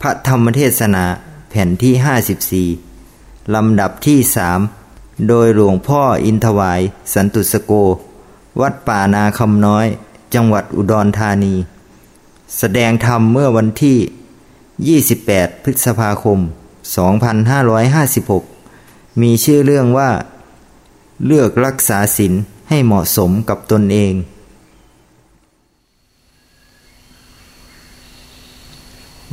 พระธรรมเทศนาแผ่นที่ 54 ลำดับที่สโดยหลวงพ่ออินทวาย สันตุสโก วัดป่านาคำน้อย จังหวัดอุดรธานี แสดงธรรมเมื่อวันที่ 28 พฤษภาคม 2556 มีชื่อเรื่องว่า เลือกรักษาศีลให้เหมาะสมกับตนเอง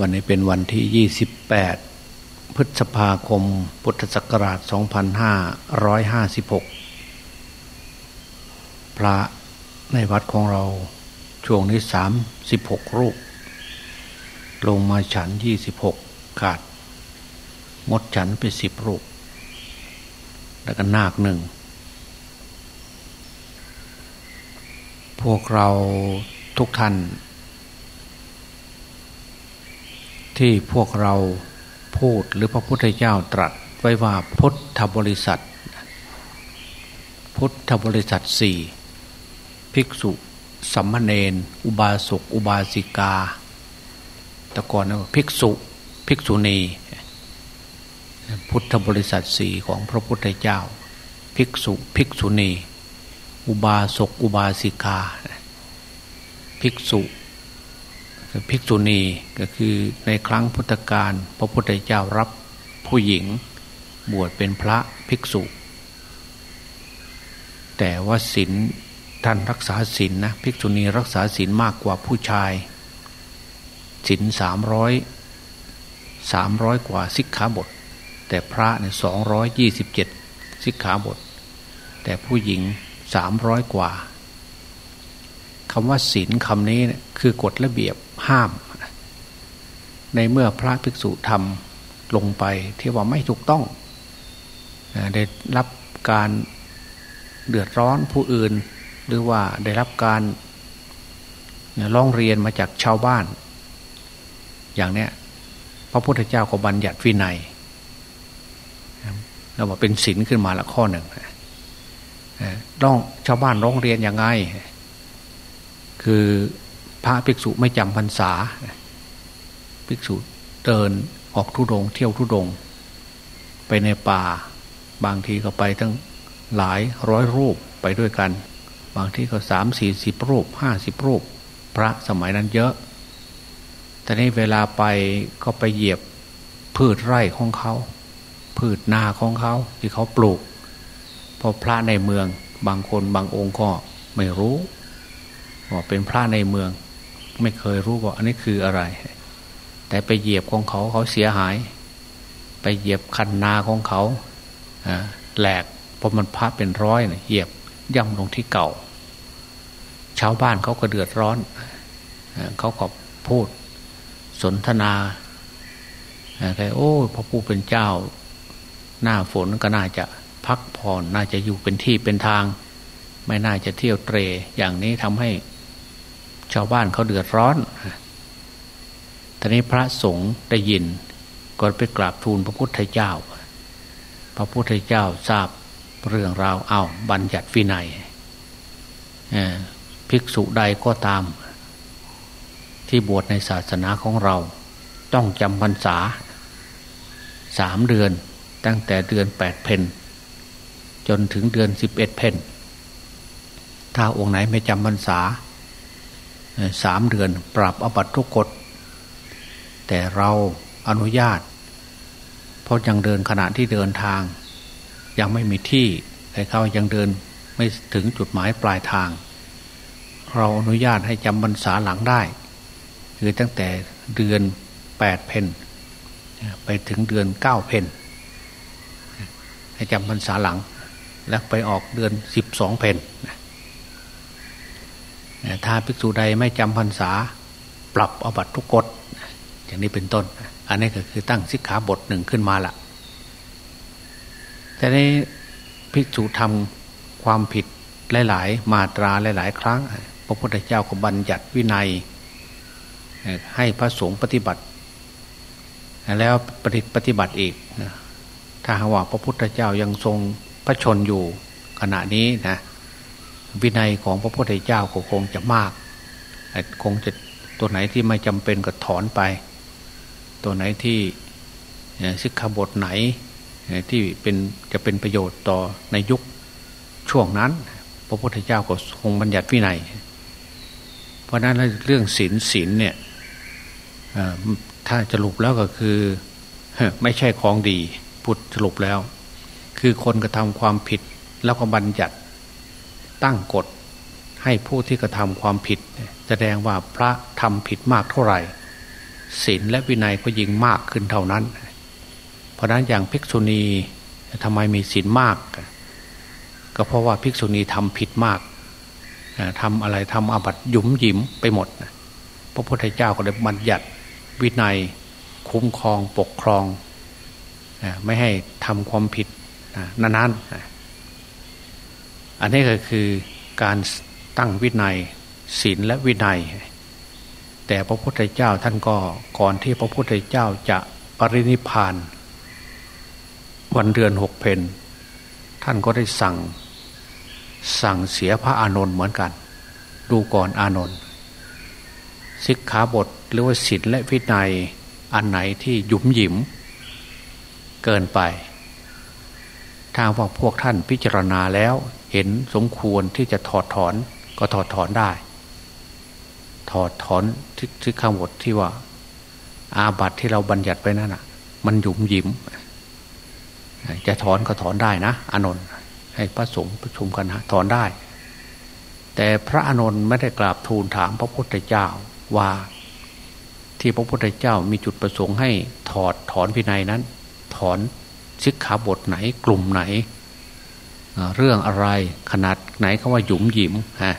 วันนี้เป็นวันที่ 28 พฤษภาคม พุทธศักราช 2556 พระในวัดของเราช่วงนี้ 36 รูป ลงมาฉัน 26 ขาดงดฉันไป 10 รูป แล้วก็นาคหนึ่ง พวกเราทุกท่าน ที่พวกเราพูดหรือพระพุทธเจ้าตรัสไว้ว่าพุทธบริษัท พุทธบริษัทสี่ภิกษุสัมมเนนอุบาสกอุบาสิกาแต่ก่อนนะภิกษุภิกษุณีพุทธบริษัทสี่ของพระพุทธเจ้า ภิกษุภิกษุณี อุบาสกอุบาสิกา ภิกษุ ภิกษุณีก็คือในครั้งพุทธกาลพระพุทธเจ้ารับผู้หญิงบวชเป็นพระภิกษุ แต่ว่าศีลท่านรักษาศีลนนะภิกษุณีรักษาศีลมากกว่าผู้ชายศีลสามร้อยสามร้อยกว่าสิกขาบท แต่พระเนี่ยสองร้อยยี่สิบเจ็ดสิกขาบท แต่ผู้หญิงสามร้อยกว่า คำว่าศีลคำนี้คือกฎระเบียบห้าม ในเมื่อพระภิกษุทำลงไปที่ว่าไม่ถูกต้องได้รับการเดือดร้อนผู้อื่น หรือว่าได้รับการร้องเรียนมาจากชาวบ้าน อย่างเนี้ยพระพุทธเจ้าก็บัญญัติวินัยเราบอกเป็นศีลขึ้นมาละข้อหนึ่งร้องชาวบ้านร้องเรียนยังไง คือพระภิกษุไม่จำพรรษา ภิกษุเดินออกทุดง เที่ยวทุดง ไปในป่า บางทีก็ไปทั้งหลายร้อยรูปไปด้วยกัน บางทีก็สามสี่สิบรูปห้าสิบรูป พระสมัยนั้นเยอะแต่ในเวลาไปก็ไปเหยียบพืชไร่ของเขา พืชนาของเขาที่เขาปลูกพอพระในเมืองบางคนบางองค์ก็ไม่รู้ เป็นพระในเมือง ไม่เคยรู้ว่าอันนี้คืออะไร แต่ไปเหยียบของเขาเขาเสียหาย ไปเหยียบคันนาของเขาแหลกเพราะมันพับเป็นร้อยเนะเหยียบย่ำลงที่เก่า ชาวบ้านเขาก็เดือดร้อน เขาก็พูดสนทนาใครโอ้พระผู้เป็นเจ้า หน้าฝนก็น่าจะพักผ่อนน่าจะอยู่เป็นที่เป็นทาง ไม่น่าจะเที่ยวเตรอย่างนี้ทำให้ ชาวบ้านเขาเดือดร้อนตอนนี้พระสงฆ์ได้ยินก็ไปกราบทูลพระพุทธเจ้า พระพุทธเจ้าทราบเรื่องราวเอาบัญญัติวินัยภิกษุใดก็ตาม ที่บวชในศาสนาของเรา ต้องจำพรรษาสามเดือนตั้งแต่เดือนแปดเพนจนถึงเดือนสิบเอ็ดเพนถ้าองค์ไหนไม่จำพรรษา สามเดือนปรับอบัตทุกกฎ แต่เราอนุญาต เพราะยังเดินขณะที่เดินทาง ยังไม่มีที่ให้เขายังเดินไม่ถึงจุดหมายปลายทาง เราอนุญาตให้จำบรรษาหลังได้ คือตั้งแต่เดือนแปดเพนไปถึงเดือนเก้าเพนให้จำบรรษาหลัง แล้วไปออกเดือนสิบสองเพน ถ้าภิกษุใดไม่จำพรรษา ปรับอบัตทุกกฎอย่างนี้เป็นต้น อันนี้ก็คือตั้งสิกขาบทหนึ่งขึ้นมาละแต่ในภิกษุทำความผิดหลาย ๆ มาตราหลาย ๆ ครั้ง พระพุทธเจ้าก็บัญญัติวินัย ให้พระสงฆ์ปฏิบัติ แล้วปฏิปฏิบัติอีกถ้าหากว่าพระพุทธเจ้ายังทรงพระชนอยู่ขณะนี้นะ วินัยของพระพุทธเจ้าก็คงจะมาก คงจะตัวไหนที่ไม่จำเป็นก็ถอนไป ตัวไหนที่สิกขาบทไหนที่เป็นจะเป็นประโยชน์ต่อในยุคช่วงนั้น พระพุทธเจ้าก็คงบัญญัติวินัย เพราะนั้นเรื่องศีลศีลเนี่ยถ้าจะลุปแล้วก็คือไม่ใช่ของดีพุทธสรุปแล้ว คือคนกระทำความผิดแล้วก็บัญญัติ ตั้งกฎให้ผู้ที่กระทำความผิด แสดงว่าพระทำผิดมากเท่าไหร่ศีลและวินัยก็ยิ่งมากขึ้นเท่านั้น เพราะนั้นอย่างภิกษุณีทำไมมีศีลมาก ก็เพราะว่าภิกษุณีทำผิดมากทำอะไรทำอาบัติหยุมหยิมไปหมดพระพุทธเจ้าก็เลยบัญญัติวินัยคุ้มครองปกครอง ไม่ให้ทำความผิดนั้นๆ อันนี้ก็คือการตั้งวินัยศีลและวินัย แต่พระพุทธเจ้าท่านก็ก่อนที่พระพุทธเจ้าจะปรินิพาน วันเดือนหกเพนท่านก็ได้สั่ง สั่งเสียพระอานนท์เหมือนกัน ดูก่อนอานนท์สิกขาบทหรือว่าศีลและวินัยอันไหนที่ยุ่มหยิม เกินไปทางว่าพวกท่านพิจารณาแล้ว เห็นสมควรที่จะถอดถอนก็ถอดถอนได้ ถอดถอนที่คำบทที่ว่า อาบัตที่เราบัญญัติไปนั่นอะ มันหยุมหยิม จะถอนก็ถอนได้นะอานนท์ให้พระสงฆ์ประชุมกันนะถอนได้ แต่พระอานนท์ไม่ได้กราบทูลถามพระพุทธเจ้าว่าที่พระพุทธเจ้ามีจุดประสงค์ให้ถอดถอนพินัยนั้น ถอนสิกขาบทไหนกลุ่มไหน เรื่องอะไรขนาดไหนเขาว่าหยุมหยิมฮะ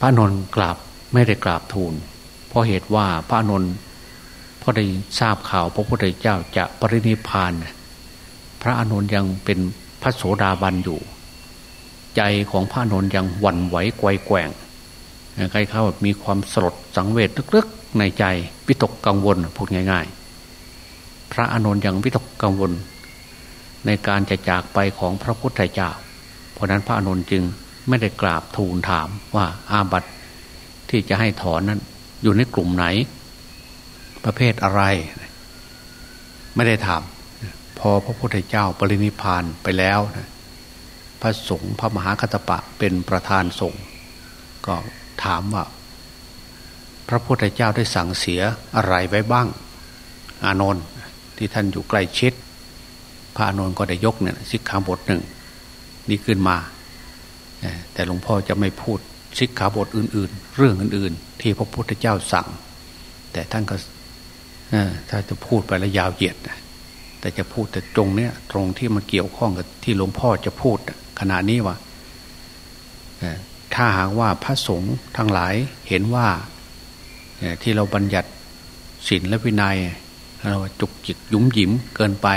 พระนนท์กราบไม่ได้กราบทูล เพราะเหตุว่าพระนนท์พอได้ทราบข่าวพระพุทธเจ้าจะปรินิพาน พระอนุนยังเป็นพระโสดาบันอยู่ ใจของพระนนท์ยังหวั่นไหวไกวแกว่งใครเขาแบบมีความสลดสังเวชลึกๆในใจวิตกกังวลพูดง่าย ๆ พระอนุนยังวิตกกังวล ในการจะจากไปของพระพุทธเจ้า เพราะนั้นพระอนุนจึงไม่ได้กราบทูลถามว่าอาบัติที่จะให้ถอนนั้น อยู่ในกลุ่มไหน ประเภทอะไร ไม่ได้ถาม พอพระพุทธเจ้าปรินิพานไปแล้วพระสงฆ์พระมหาคัตปะเป็นประธานสงฆ์ก็ถามว่า พระพุทธเจ้าได้สั่งเสียอะไรไว้บ้าง อานนท์ที่ท่านอยู่ใกล้ชิด พระนนท์ก็ได้ยกเนี่ยสิกขาบทหนึ่งนี่ขึ้นมา แต่หลวงพ่อจะไม่พูดสิกขาบทอื่น ๆ เรื่องอื่น ๆ ที่พระพุทธเจ้าสั่ง แต่ท่านก็ถ้าจะพูดไปแล้วยาวเหยียดแต่จะพูดแต่ตรงเนี้ยตรงที่มันเกี่ยวข้องกับที่หลวงพ่อจะพูดขณะนี้ว่าถ้าหากว่าพระสงฆ์ทั้งหลายเห็นว่าที่เราบัญญัติศีลและวินัยเราจุกจิกยุ่มหยิมเกินไป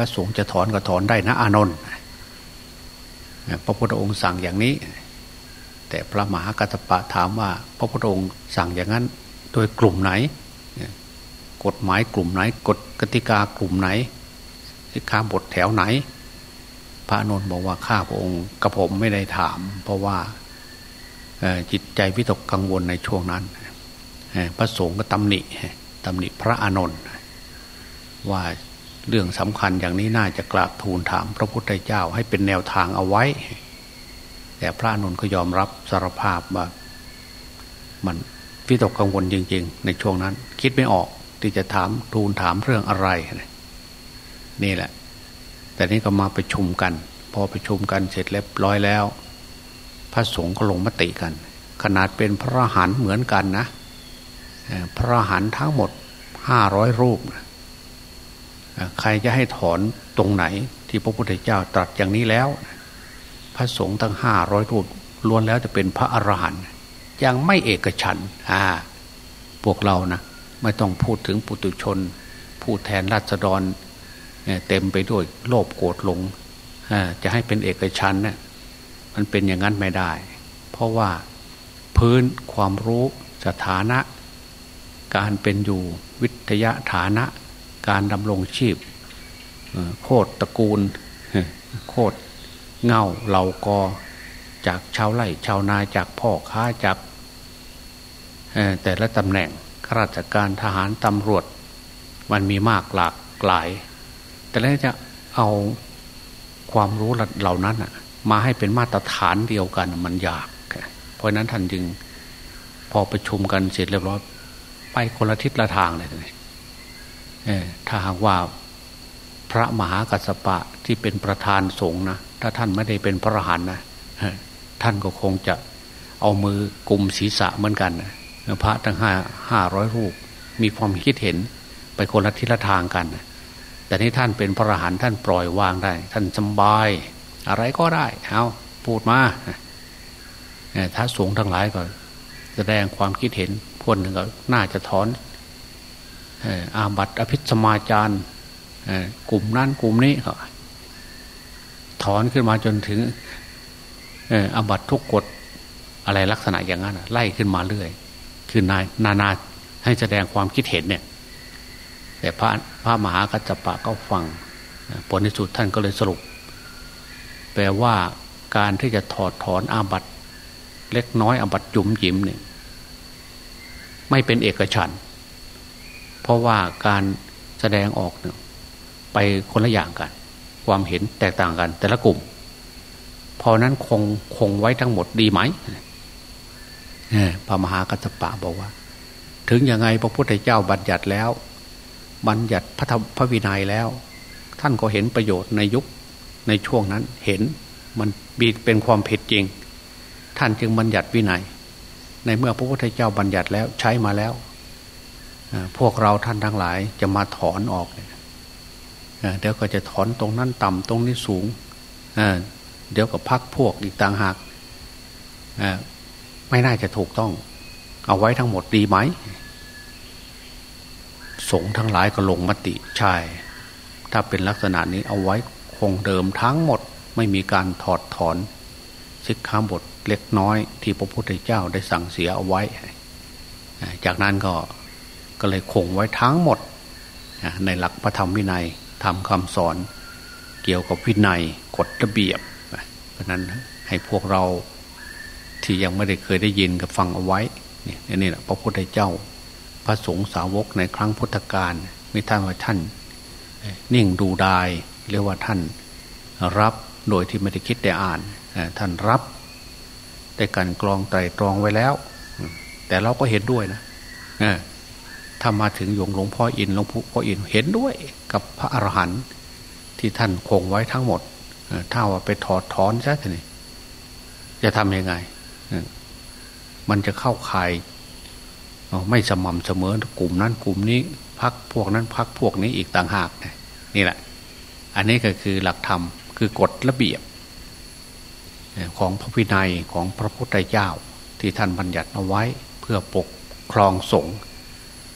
ระสงฆ์จะถอนก็ถอนได้นะอานนท์พระพุทธองค์สั่งอย่างนี้ แต่พระมหากัตปะถามว่า พระพุทธองค์สั่งอย่างนั้น โดยกลุ่มไหน กฎหมายกลุ่มไหน กฎกติกากลุ่มไหนสิกขาบทแถวไหน พระนนท์บอกว่าข้าพระองค์กระผมไม่ได้ถาม เพราะว่าจิตใจวิตกกังวลในช่วงนั้นพระสงฆ์ก็ตำหนิตำหนิพระอานนท์ว่า เรื่องสำคัญอย่างนี้น่าจะกราบทูลถามพระพุทธเจ้าให้เป็นแนวทางเอาไว้ แต่พระนนท์ก็ยอมรับสารภาพว่า มันวิตกกังวลจริง ๆ ในช่วงนั้น คิดไม่ออกที่จะถามทูลถามเรื่องอะไร นี่แหละ แต่นี้ก็มาประชุมกัน พอประชุมกันเสร็จเรียบร้อยแล้ว พระสงฆ์ก็ลงมติกัน ขนาดเป็นพระหันเหมือนกันนะ พระหันทั้งหมดห้าร้อยรูป ใครจะให้ถอนตรงไหน ที่พระพุทธเจ้าตรัสอย่างนี้แล้ว พระสงฆ์ทั้งห้าร้อยรูปล้วนแล้วจะเป็นพระอรหันต์ยังไม่เอกฉันอ่าพวกเรานะไม่ต้องพูดถึงปุตุชน ผู้แทนราษฎรเต็มไปด้วยโลภโกรธหลงจะให้เป็นเอกชันเนะี่ยมันเป็นอย่างนั้นไม่ได้ เพราะว่าพื้นความรู้สถานะ การเป็นอยู่วิทยาฐานะ การดำรงชีพโคตรตระกูลโคตรเงาเหล่ากอ จากชาวไร่ชาวนาจากพ่อค้าจากแต่ละตำแหน่งข้าราชการทหารตำรวจ มันมีมากหลากหลาย แต่แล้วจะเอาความรู้เหล่านั้นมาให้เป็นมาตรฐานเดียวกันมันยาก เพราะนั้นท่านจึงพอประชุมกันเสร็จเรียบร้อยไปคนละทิศละทางเลย ถ้าหากว่าพระมหากัสปะที่เป็นประธานสงฆ์นะถ้าท่านไม่ได้เป็นพระอรหันต์นะท่านก็คงจะเอามือกลุ่มศีรษะเหมือนกันนะพระทั้งห้าห้าร้อยรูป มีความคิดเห็นไปคนละทิศละทางกัน แต่นี้ท่านเป็นพระอรหันต์ท่านปล่อยวางได้ ท่านสบาย อะไรก็ได้ เอาพูดมาถ้าสงฆ์ทั้งหลายก็ แสดงความคิดเห็นพวกหนึ่งก็น่าจะถอน อาบัตอภิสมาจารกลุ่มนั้นกลุ่มนี้ก็ถอนขึ้นมาจนถึงอาบัตทุกกฎอะไรลักษณะอย่างนั้นไล่ขึ้นมาเรื่อย คือนายนานาให้แสดงความคิดเห็นเนี่ย แต่พระพระมหากัจจปะก็ฟังผลในสุดท่านก็เลยสรุป แปลว่าการที่จะถอดถอนอาบัตเล็กน้อยอาบัตจุ๋มจิ๋มเนี่ย ไม่เป็นเอกฉันเพ ราะว่าการแสดงออกเนี่ยไปคนละอย่างกัน ความเห็นแตกต่างกัน แต่ละกลุ่ม พอนั้นคงคงไว้ทั้งหมดดีไหมพระมหากัสปะบอกว่า ถึงยังไงพระพุทธเจ้าบัญญัติแล้ว บัญญัติพระธรรมพระวินัยแล้ว ท่านก็เห็นประโยชน์ในยุคในช่วงนั้นเห็นมันบีเป็นความผิดจริง ท่านจึงบัญญัติวินัย ในเมื่อพระพุทธเจ้าบัญญัติแล้วใช้มาแล้ว พวกเราท่านทั้งหลายจะมาถอนออกเดี๋ยวก็จะถอนตรงนั้นต่ำตรงนี้สูงเดี๋ยวกับพักพวกอีกต่างหากไม่น่าจะถูกต้อง เอาไว้ทั้งหมดดีไหม สงทั้งหลายก็ลงมติใช่ถ้าเป็นลักษณะนี้เอาไว้คงเดิมทั้งหมด ไม่มีการถอดถอนสิกขาบทเล็กน้อยที่พระพุทธเจ้าได้สั่งเสียเอาไว้ จากนั้นก็ ก็เลยคงไว้ทั้งหมด ในหลักพระธรรมวินัยทำคำสอนเกี่ยวกับวินัยกฎระเบียบ เพราะนั้นให้พวกเราที่ยังไม่ได้เคยได้ยินกับฟังเอาไว้นี่นี่แหละพระพุทธเจ้า พระสงฆ์สาวกในครั้งพุทธกาลไม่ท่านว่าท่าน นิ่งดูดายเรียกว่าท่านรับโดยที่ไม่ได้คิดแต่อ่านท่านรับได้การกรองไตรตรองไว้แล้ว แต่เราก็เห็นด้วยนะ ถ้ามาถึงหลวงหลวงพ่ออินหลวงพ่ออินเห็นด้วยกับพระอรหันต์ที่ท่านคงไว้ทั้งหมดถ้าว่าไปถอดถอนซะทีนี้จะทำยังไง มันจะเข้าข่ายไม่สม่ำเสมอกลุ่มนั้นกลุ่มนี้พักพวกนั้นพักพวกนี้อีกต่างหากนี่แหละ อันนี้ก็คือหลักธรรมคือกฎระเบียบ ของพระวินัยของพระพุทธเจ้าที่ท่านบัญญัติเอาไว้เพื่อปกครองสงฆ์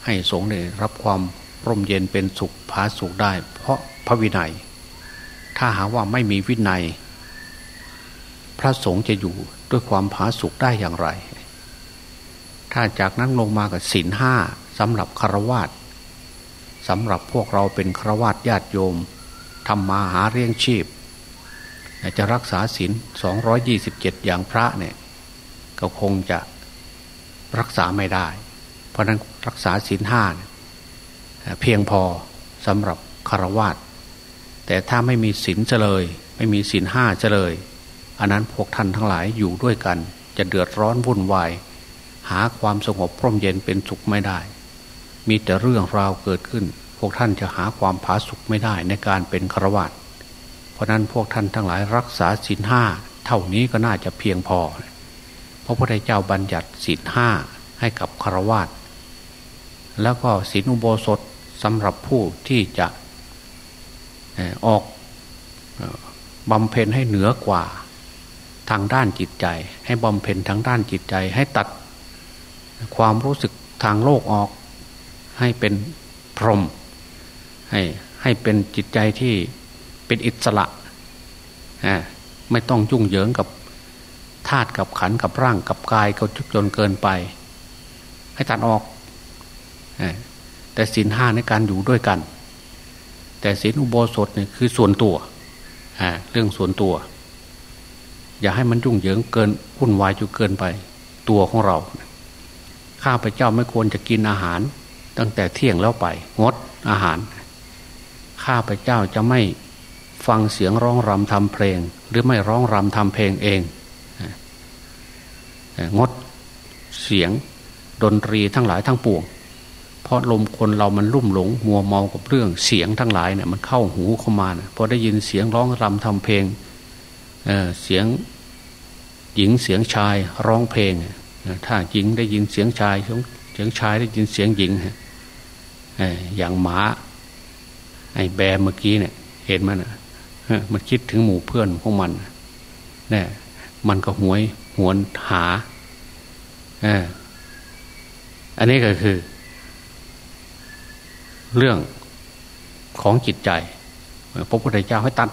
ให้สงฆ์ได้รับความร่มเย็นเป็นสุขผาสุขได้ เพราะพระวินัย ถ้าหาว่าไม่มีวินัย พระสงฆ์จะอยู่ด้วยความผาสุกได้อย่างไร ถ้าจากนั้นลงมากับศีลห้าสำหรับคารวาสสำหรับพวกเราเป็นคารวาสญาติโยมทำมาหาเลี้ยงชีพ จะรักษาศีลสองยี่สิบเจ็ดอย่างพระเนี่ย ก็คงจะรักษาไม่ได้ เพราะนั้นรักษาศีลห้าเพียงพอสำหรับคารวาสแต่ถ้าไม่มีศีลเจเลย ไม่มีศีลห้าเจเลย อันนั้นพวกท่านทั้งหลายอยู่ด้วยกัน จะเดือดร้อนวุ่นวาย หาความสงบพร่มเย็นเป็นสุขไม่ได้ มีแต่เรื่องราวเกิดขึ้น พวกท่านจะหาความผาสุกไม่ได้ในการเป็นฆรวาสเพราะนั้นพวกท่านทั้งหลายรักษาศีลห้าเท่านี้ก็น่าจะเพียงพอ เพราะพุทธเจ้าบัญญัติศีลห้าให้กับฆรวาส แล้วก็ศีลอุโบสถสำหรับผู้ที่จะออกบำเพ็ญให้เหนือกว่าทางด้านจิตใจ ให้บำเพ็ญทางด้านจิตใจ ให้ตัดความรู้สึกทางโลกออก ให้เป็นพรหมให้ให้เป็นจิตใจที่เป็นอิสระไม่ต้องยุ่งเหยิงกับธาตุกับขันกับร่างกับกายก็จนเกินไป ให้ตัดออก แต่ศีลห้าในการอยู่ด้วยกัน แต่ศีลอุโบสถเนี่ยคือส่วนตัวเรื่องส่วนตัว อย่าให้มันยุ่งเหยิงเกินวุ่นวายจนเกินไปตัวของเรา ข้าพเจ้าไม่ควรจะกินอาหาร ตั้งแต่เที่ยงแล้วไป งดอาหาร ข้าพเจ้าจะไม่ฟังเสียงร้องรำทำเพลง หรือไม่ร้องรำทำเพลงเอง งดเสียงดนตรีทั้งหลายทั้งปวง เพราะลมคนเรามันลุ่มหลง มัวเมากับเรื่องเสียงทั้งหลายเนี่ยมันเข้าหูเข้ามานะพอได้ยินเสียงร้องรำทำเพลงเเสียงหญิงเสียงชายร้องเพลง ถ้าหญิงได้ยินเสียงชายเสียงชายได้ยินเสียงหญิงอย่างหมาไอ้แบมเมื่อกี้เนี่ย เห็นมันมันคิดถึงหมู่เพื่อนของมันเนี่ยมันก็หวยหวนหาอันนี้ก็คือ เรื่องของจิตใจพระพุทธเจ้าให้ตัด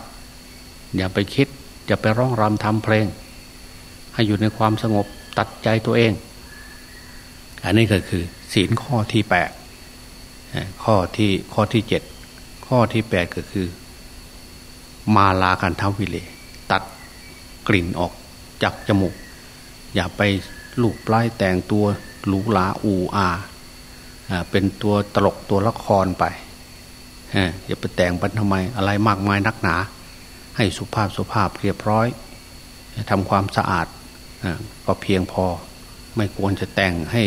อย่าไปคิด อย่าไปร้องรำทำเพลง ให้อยู่ในความสงบตัดใจตัวเอง อันนี้ก็คือ ศีลข้อที่แปดข้อที่ข้อที่เจ็ดข้อที่แปดก็คือ มาลากันทวิเล ตัดกลิ่นออกจากจมูก อย่าไปลูกปลายแต่งตัวหรูหราอูอา เป็นตัวตลกตัวละครไปอย่าไปแต่งไปทำไมอะไรมากมายนักหนา ให้สุภาพสุภาพเรียบร้อยทำความสะอาดก็เพียงพอไม่ควรจะแต่งให้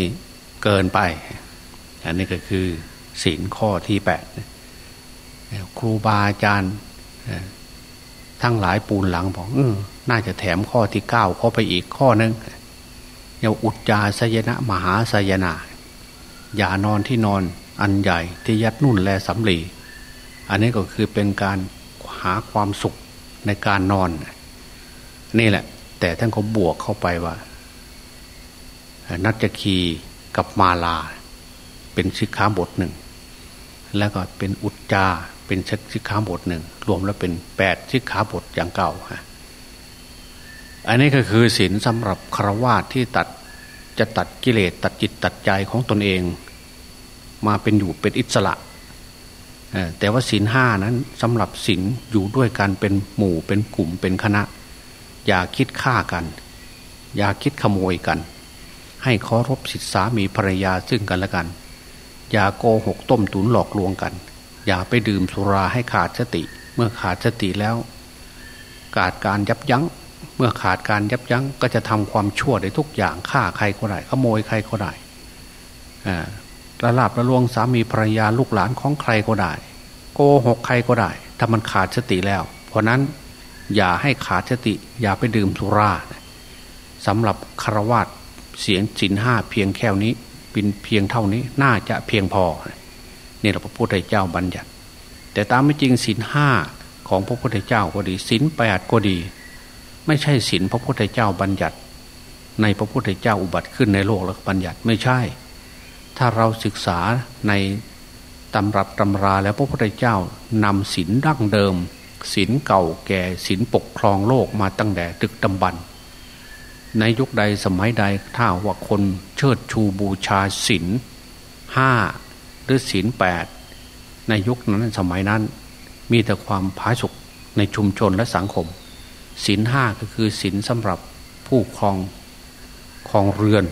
เกินไป อันนี้ก็คือศีลข้อที่แปดครูบาอาจารย์ทั้งหลายปูนหลังบอกออน่าจะแถมข้อที่เก้าข้อไปอีกข้อนึงอย่าอุจจาสยนะ มหาสยนา อย่านอนที่นอนอันใหญ่ที่ยัดนุ่นแลสำลีอันนี้ก็คือเป็นการหาความสุขในการนอน นี่แหละ แต่ท่านก็บวกเข้าไปว่านัจคีกับมาลา เป็นสิกขาบทหนึ่ง แล้วก็เป็นอุจจาเป็นสิกขาบทหนึ่ง รวมแล้วเป็นแปดสิกขาบทอย่างเก่าฮะอันนี้ก็คือศีลสำหรับครวาที่ตัดจะตัดกิเลสตัดจิตตัดใจของตนเอง มาเป็นอยู่เป็นอิสระแต่ว่าศีลห้านั้นสำหรับศีลอยู่ด้วยกันเป็นหมู่เป็นกลุ่มเป็นคณะ อย่าคิดฆ่ากัน อย่าคิดขโมยกัน ให้เคารพสิทธิสามีภรรยาซึ่งกันและกัน อย่าโกหกต้มตุนหลอกลวงกัน อย่าไปดื่มสุราให้ขาดสติ เมื่อขาดสติแล้วกาดการยับยั้ง เมื่อขาดการยับยั้งก็จะทำความชั่วได้ทุกอย่างฆ่าใครก็ได้ขโมยใครก็ได้ ระลาบระลวงสามีภรรยาลูกหลานของใครก็ได้ โกหกใครก็ได้ ถ้ามันขาดสติแล้ว เพราะนั้นอย่าให้ขาดสติ อย่าไปดื่มสุราสำหรับคารวาสเสียงสินห้าเพียงแค่นี้เป็นเพียงเท่านี้น่าจะเพียงพอนี่เราพระพุทธเจ้าบัญญัติ แต่ตามไม่จริงสินห้าของพระพุทธเจ้าก็ดีสินแปดก็ดี ไม่ใช่ศีลพระพุทธเจ้าบัญญัติ ในพระพุทธเจ้าอุบัติขึ้นในโลกแล้วบัญญัติไม่ใช่ ถ้าเราศึกษาในตำรับตำราแล้วพระพุทธเจ้านำศีลดั้งเดิมศีลเก่าแก่ศีลปกครองโลกมาตั้งแต่ตึกดำบรรในยุคใดสมัยใดถ้าว่าคนเชิดชูบูชาศีลห้าหรือศีลแปดในยุคนั้นสมัยนั้น มีแต่ความผาสุกในชุมชนและสังคมศีลห้าก็คือศีลสำหรับผู้ครองครองเรือน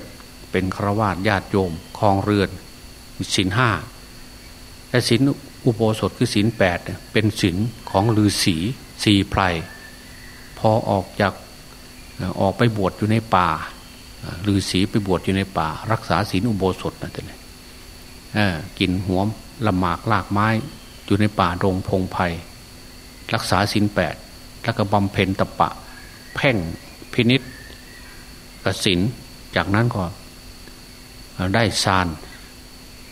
เป็นครวาญญาติโยมครองเรือนศีลห้าและศีลอุโบสถคือศีลแปดเป็นศีลของฤาษีสีไพรพอออกจากออกไปบวชอยู่ในป่าฤาษีไปบวชอยู่ในป่า รักษาศีลอุโบสถนั่านเองกินหัวละหมากลากไม้อยู่ในป่าดงพงไพ่รักษาศีลแปดแล้วก็บำเพ็ญตะปะ แพ่งพินิษกสินจากนั้นก็ ได้ฌาน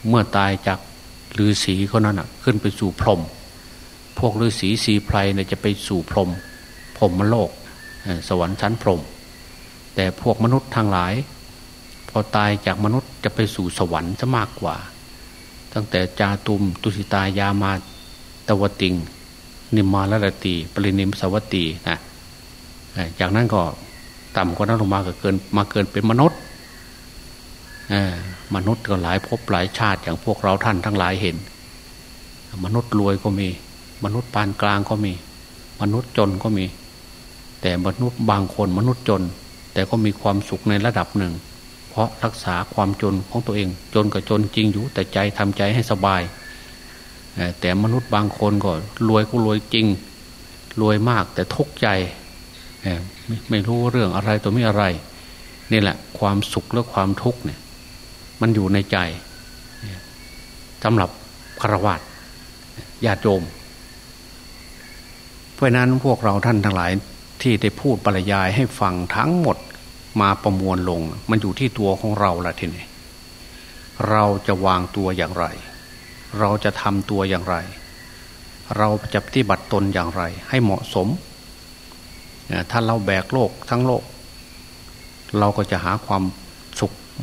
เมื่อตายจากฤาษีเขานั้นขึ้นไปสู่พรหมพวกฤาษีสีไพรเนี่ยจะไปสู่พรหมพรหมโลกสวรรค์ชั้นพรหมแต่พวกมนุษย์ทางหลาย พอตายจากมนุษย์จะไปสู่สวรรค์จะมากกว่า ตั้งแต่จาตุมตุสิตายามาตวติง นิมมาลตี ปรินิมสวัตตีนะจากนั้นก็ต่ำกว่านั้นลงมาก็เกินมาเกินเป็นมนุษย์ มนุษย์ก็หลายภพหลายชาติอย่างพวกเราท่านทั้งหลายเห็น มนุษย์รวยก็มี มนุษย์ปานกลางก็มี มนุษย์จนก็มี แต่มนุษย์บางคนมนุษย์จน แต่ก็มีความสุขในระดับหนึ่ง เพราะรักษาความจนของตัวเอง จนกับจนจริงอยู่ แต่ใจทำใจให้สบาย แต่มนุษย์บางคนก็รวยก็รวยจริง รวยมากแต่ทุกข์ใจไม่ไม่รู้เรื่องอะไรตัวไม่อะไรนี่แหละ ความสุขและความทุกข์เนี่ย มันอยู่ในใจสำหรับคารวะญาติโยมเพราะนั้นพวกเราท่านทั้งหลายที่ได้พูดปรยายให้ฟังทั้งหมดมาประมวลลง มันอยู่ที่ตัวของเราละทีนี้เราจะวางตัวอย่างไร เราจะทำตัวอย่างไร เราจะปฏิบัติตนอย่างไร ให้เหมาะสม ถ้าเราแบกโลกทั้งโลก เราก็จะหาความ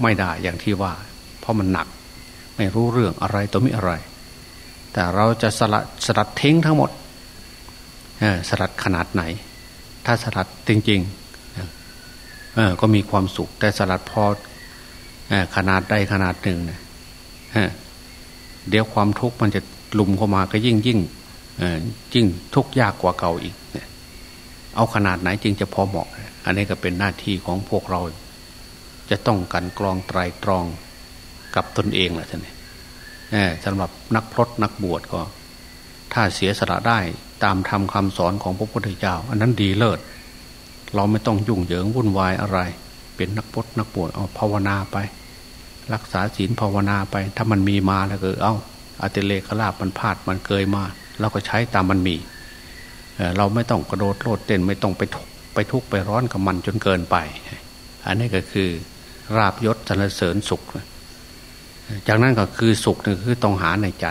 ไม่ได้อย่างที่ว่า เพราะมันหนักไม่รู้เรื่องอะไรตัวมิอะไร แต่เราจะสลัดสลัดทิ้งทั้งหมดสลัดขนาดไหน ถ้าสลัดจริงๆก็มีความสุข แต่สลัดพอขนาดใดขนาดหนึ่งเนี่ยเดี๋ยวความทุกข์มันจะลุมเข้ามาก็ยิ่งยิ่งยิ่งทุกข์ยากกว่าเก่าอีก เอาขนาดไหนจึงจะพอเหมาะ อันนี้ก็เป็นหน้าที่ของพวกเรา จะต้องกันกรองไตรตรองกับตนเองแหละท่านนี่สำหรับนักพรตนักบวชก็ ถ้าเสียสละได้ตามธรรมคาสอนของพระพุทธเจ้า อันนั้นดีเลิศ เราไม่ต้องยุ่งเหยิงวุ่นวายอะไร เป็นนักพรตนักบวชเอาภาวนาไป รักษาศีลภาวนาไป ถ้ามันมีมาแล้วก็เอาอัติเลกลาบมันพลาดมันเกยมาเราก็ใช้ตามมันมีเราไม่ต้องกระโดดโลดเต้นไม่ต้องไปทุกไปทุกไปร้อนกับมันจนเกินไป อันนี้ก็คือ ราบยศสรรเสริญสุข จากนั้นก็คือสุขนี่คือต้องหาในใจ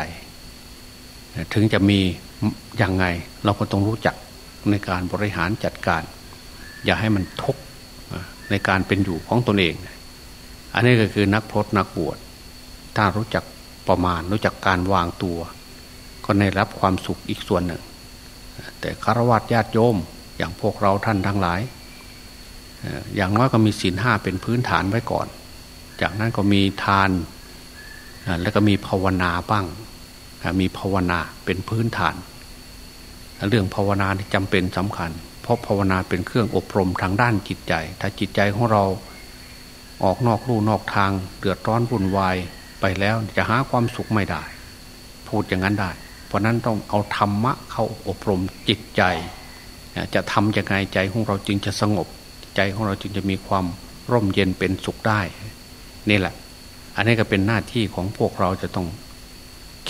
ถึงจะมียังไง เราก็ต้องรู้จักในการบริหารจัดการ อย่าให้มันทุกข์ในการเป็นอยู่ของตนเอง อันนี้ก็คือนักพรตนักบวช ถ้ารู้จักประมาณรู้จักการวางตัว ก็ได้รับความสุขอีกส่วนหนึ่ง แต่คารวะญาติโยมอย่างพวกเราท่านทั้งหลาย อย่างน้อยก็มีศีลห้าเป็นพื้นฐานไว้ก่อน จากนั้นก็มีทานแล้วก็มีภาวนาบ้างมีภาวนาเป็นพื้นฐาน เรื่องภาวนาจำเป็นสำคัญ เพราะภาวนาเป็นเครื่องอบรมทางด้านจิตใจ ถ้าจิตใจของเราออกนอกลู่นอกทางเดือดร้อนวุ่นวายไปแล้วจะหาความสุขไม่ได้ พูดอย่างนั้นได้ เพราะนั้นต้องเอาธรรมะเข้าอบรมจิตใจ จะทำยังไงใจของเราจึงจะสงบ ใจของเราจึงจะมีความร่มเย็นเป็นสุขได้ นี่แหละ อันนี้ก็เป็นหน้าที่ของพวกเราจะต้อง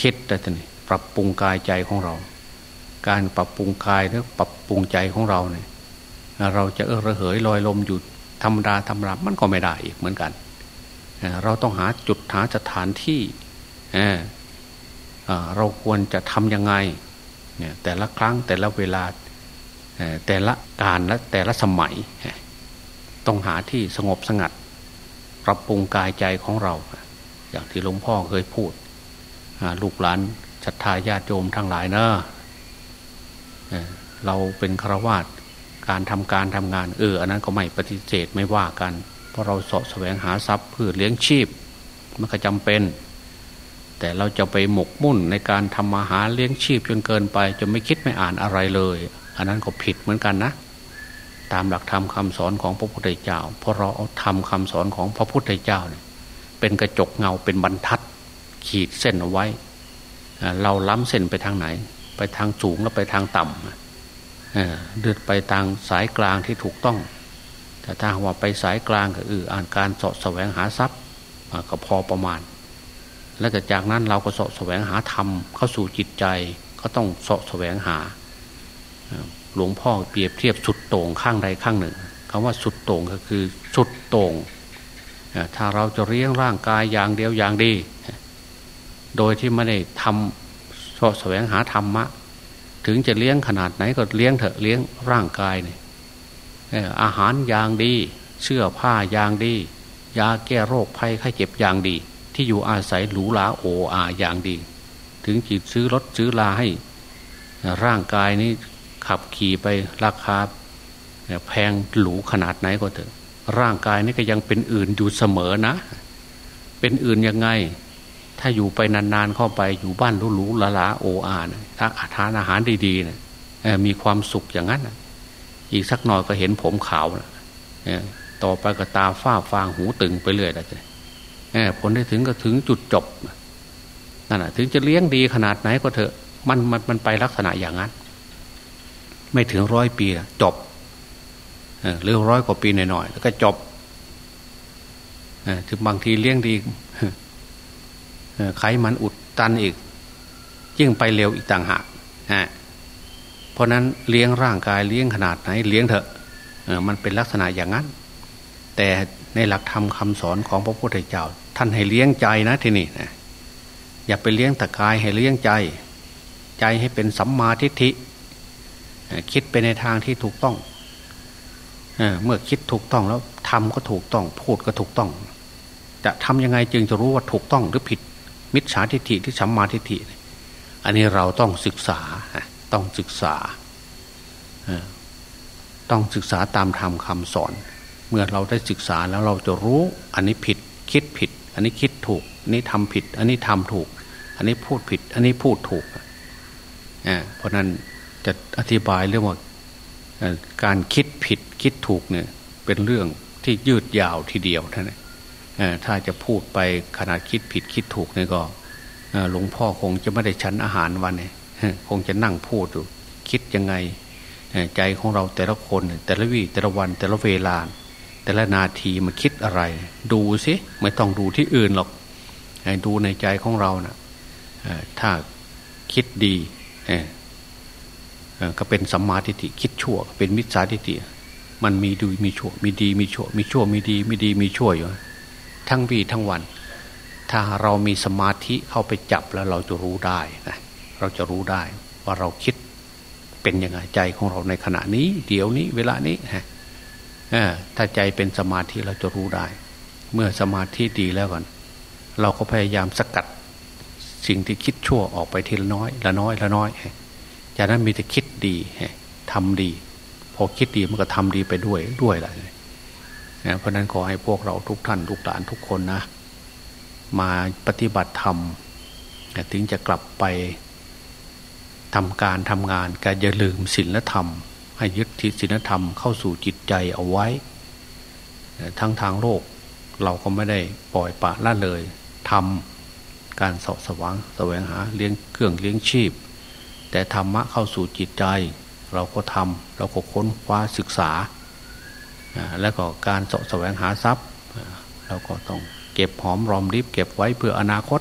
คิดแต่นี่ปรับปรุงกายใจของเรา การปรับปรุงกายหรือปรับปรุงใจของเราเนี่ยเราจะเออระเหยลอยลมอยู่ธรรมดาธรรมดามันก็ไม่ได้อีกเหมือนกัน เราต้องหาจุดหาสถานที่เราควรจะทำยังไงแต่ละครั้งแต่ละเวลาแต่ละการและแต่ละสมัย ต้องหาที่สงบสงัด ปรับปรุงกายใจของเรา อย่างที่หลวงพ่อเคยพูดลูกหลานศรัทธาญาติโยมทั้งหลายเนอะเราเป็นฆราวาสการทำการทำงานเอออันนั้นก็ไม่ปฏิเสธไม่ว่ากัน เพราะเราสาะแสวงหาทรัพย์เพื่อเลี้ยงชีพ มันก็จำเป็น แต่เราจะไปหมกมุ่นในการทำมาหาเลี้ยงชีพจนเกินไปจนไม่คิดไม่อ่านอะไรเลย อันนั้นก็ผิดเหมือนกันนะ ตามหลักธรรมคาสอนของพระพุทธเจ้า เพราะเราเอาทำคำสอนของพระพุทธเจ้าเนี่ยเป็นกระจกเงาเป็นบรรทัด ขีดเส้นเอาไว้ เราล้ำเส้นไปทางไหน ไปทางสูงแล้วไปทางต่ำเดือดไปทางสายกลางที่ถูกต้อง แต่ถ้าว่าไปสายกลางก็อืออ่านการสาะแสวงหาทรัพย์ก็พอประมาณ แล้วจากนั้นเราก็สาะแสวงหาธรรมเข้าสู่จิตใจก็ต้องสาะแสวงหา หลวงพ่อเปรียบเทียบสุดโต่งข้างใดข้างหนึ่งคำว่าสุดโต่งก็คือสุดโต่งถ้าเราจะเลี้ยงร่างกายอย่างเดียวอย่างดี โดยที่ไม่ได้ทำสะแสวงหาธรรมะ ถึงจะเลี้ยงขนาดไหนก็เลี้ยงเถอะเลี้ยงร่างกายเนี่ยอาหารอย่างดี เสื้อผ้าอย่างดี ยาแก้โรคภัยไข้เจ็บอย่างดี ที่อยู่อาศัยหรูหราโออาอย่างดี ถึงจิตซื้อรถซื้อลาให้ ร่างกายนี้ ขับขี่ไปราคาแพงหรูขนาดไหนก็เถอะ ร่างกายนี้ก็ยังเป็นอื่นอยู่เสมอนะ เป็นอื่นยังไง ถ้าอยู่ไปนานๆเข้าไปอยู่บ้านหรูๆละลาโออานะถ้าทานอาหารดีๆนะมีความสุขอย่างนั้นนะอีกสักหน่อยก็เห็นผมขาวนะต่อไปก็ตาฝ้าฟางหูตึงไปเรื่อยแล้วจ้ะผลได้ถึงก็ถึงจุดจบนั่นแหะถึงจะเลี้ยงดีขนาดไหนก็เถอะมันมันมันไปลักษณะอย่างนั้น ไม่ถึงร้อยปีจบหรือร้อยกว่าปีหน่อยๆแล้วก็จบถึงบางทีเลี้ยงดีไขมันอุดตันอีก ยิ่งไปเร็วอีกต่างหากเพราะนั้นเลี้ยงร่างกายเลี้ยงขนาดไหน เลี้ยงเถอะมันเป็นลักษณะอย่างนั้น แต่ในหลักธรรมคาสอนของพระพุทธเจ้า ท่านให้เลี้ยงใจนะที่นี่นะอย่าไปเลี้ยงตะกายให้เลี้ยงใจ ใจให้เป็นสัมมาทิฏฐิ คิดไปในทางที่ถูกต้องเมื่อคิดถูกต้องแล้วทำก็ถูกต้อง พูดก็ถูกต้อง จะทำยังไงจึงจะรู้ว่าถูกต้องหรือผิด มิจฉาทิฏฐิที่สัมมาทิฏฐิอันนี้เราต้องศึกษาต้องศึกษาต้องศึกษาตามธรรมคาสอน เมื่อเราได้ศึกษาแล้วเราจะรู้อันนี้ผิด คิดผิด อันนี้คิดถูก อันนี้ทำผิด อันนี้ทำถูก อันนี้พูดผิด อันนี้พูดถูกเพราะนั้น จะอธิบายเรื่องว่าการคิดผิดคิดถูกเนี่ยเป็นเรื่องที่ยืดยาวทีเดียวท่านถ้าจะพูดไปขนาดคิดผิดคิดถูกเนี่ยก็หลวงพ่อคงจะไม่ได้ชั้นอาหารวันนี้คงจะนั่งพูดอยู่คิดยังไงใจของเราแต่ละคนแต่ละวีแต่ละวันแต่ละเวลา แต่ละนาทีมันคิดอะไร ดูสิไม่ต้องดูที่อื่นหรอกดูในใจของเรานะ่ะถ้าคิดดี ก็เป็นสัมมาทิฏฐิคิดชั่ว เป็นมิจฉาทิฏฐิมันมีดูมีชั่ว มีดีมีชั่ว มีชั่วมีดีมีดีมีชั่วอยู่ ทั้งวีทั้งวัน ถ้าเรามีสมาธิเข้าไปจับแล้วเราจะรู้ได้นะเราจะรู้ได้ว่าเราคิดเป็นยังไงใจของเราในขณะนี้ เดี๋ยวนี้ เวลานี้ฮะถ้าใจเป็นสมาธิเราจะรู้ได้ เมื่อสมาธิดีแล้วก่อน เราก็พยายามสกัด สิ่งที่คิดชั่วออกไปทีละน้อย ละน้อยละน้อย จากนั้นมีแต่คิดดีทำดี พอคิดดีมันก็ทำดีไปด้วยด้วยอะไรเพราะนั้นขอให้พวกเราทุกท่านทุกหลานทุกคนนะ มาปฏิบัติธรรมถึงจะกลับไปทำการทำงานก็อย่าลืมศีลธรรม ให้ยึดทิศีลธรรมเข้าสู่จิตใจเอาไว้ ทั้งทางโลกเราก็ไม่ได้ปล่อยปะละเลยทำการสาะสว่างแสวงหาเลี้ยงเครื่องเลี้ยงชีพ แต่ธรรมะเข้าสู่จิตใจ เราก็ทำเราก็ค้นคว้าศึกษา แล้วก็การสะแสวงหาทรัพย์ เราก็ต้องเก็บหอมรอมริบเก็บไว้เพื่ออนาคต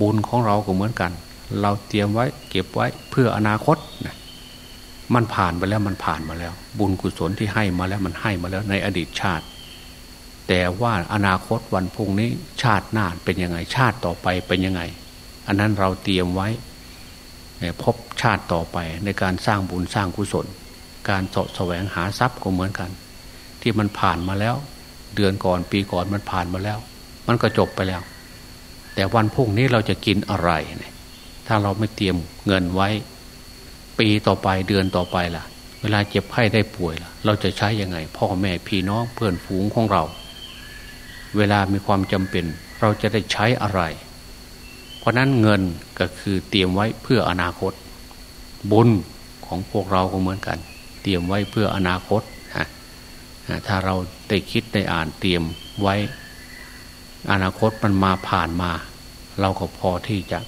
บุญของเราก็เหมือนกัน เราเตรียมไว้เก็บไว้เพื่ออนาคตนะมันผ่านไปแล้วมันผ่านมาแล้ว บุญกุศลที่ให้มาแล้วมันให้มาแล้วในอดีตชาติ แต่ว่าอนาคตวันพุ่งนี้ชาติหน้าเป็นยังไงชาติต่อไปเป็นยังไง อันนั้นเราเตรียมไว้ พบชาติต่อไปในการสร้างบุญสร้างกุศล การสะแสวงหาทรัพย์ก็เหมือนกัน ที่มันผ่านมาแล้ว เดือนก่อนปีก่อนมันผ่านมาแล้ว มันก็จบไปแล้ว แต่วันพรุ่งนี้เราจะกินอะไรเนี่ยถ้าเราไม่เตรียมเงินไว้ ปีต่อไปเดือนต่อไปล่ะ เวลาเจ็บไข้ได้ป่วยล่ะ เราจะใช้ยังไง พ่อแม่พี่น้องเพื่อนฝูงของเรา เวลามีความจำเป็น เราจะได้ใช้อะไร เพราะนั้นเงินก็คือเตรียมไว้เพื่ออนาคต บุญของพวกเราก็เหมือนกัน เตรียมไว้เพื่ออนาคตฮะถ้าเราได้คิดได้อ่านเตรียมไว้ อนาคตมันมาผ่านมา เราก็พอที่จะ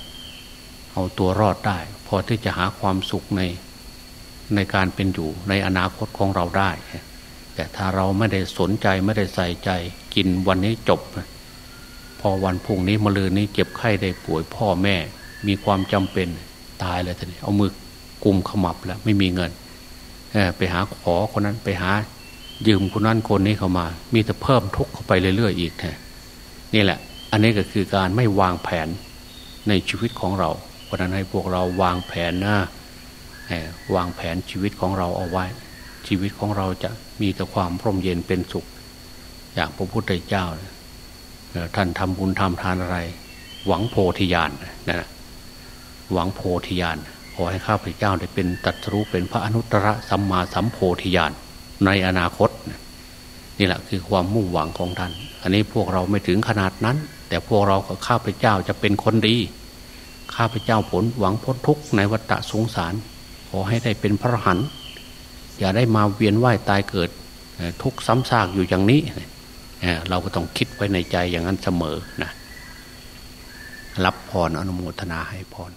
เอาตัวรอดได้ พอที่จะหาความสุขในในการเป็นอยู่ในอนาคตของเราได้ แต่ถ้าเราไม่ได้สนใจไม่ได้ใส่ใจกินวันนี้จบ อวันพุ่งนี้มะลืนนี้เจ็บไข้ได้ป่วยพ่อแม่ มีความจำเป็นตายเลยทีนี้เอามือกุมขมับแล้วไม่มีเงินไปหาขอคนนั้นไปหา ยืมคนนั้นคนนี้เข้ามา มีแต่เพิ่มทุกข์เข้าไปเรื่อยๆอีกนี่แหละ อันนี้ก็คือการไม่วางแผนในชีวิตของเราเพราะนั้นให้พวกเราวางแผนนะวางแผนชีวิตของเราเอาไว้ ชีวิตของเราจะมีแต่ความพร่มเย็นเป็นสุข อย่างพระพุทธเจ้า ท่านทำบุญทำทานอะไร หวังโพธิญาณนะหวังโพธิญาณขอให้ข้าพเจ้าได้เป็นตัตรู้เป็นพระอนุตตรสัมมาสัมโพธิญาณในอนาคตนี่แหละคือความมุ่งหวังของท่าน อันนี้พวกเราไม่ถึงขนาดนั้น แต่พวกเราข้าพเจ้าจะเป็นคนดี ข้าพเจ้าผลหวังพ้นทุกข์ในวัฏสงสาร ขอให้ได้เป็นพระหันอย่าได้มาเวียนว่ายตายเกิดทุกซ้ำซากอยู่อย่างนี้ เราก็ต้องคิดไว้ในใจอย่างนั้นเสมอนะรับพรออนุโมทนาให้พร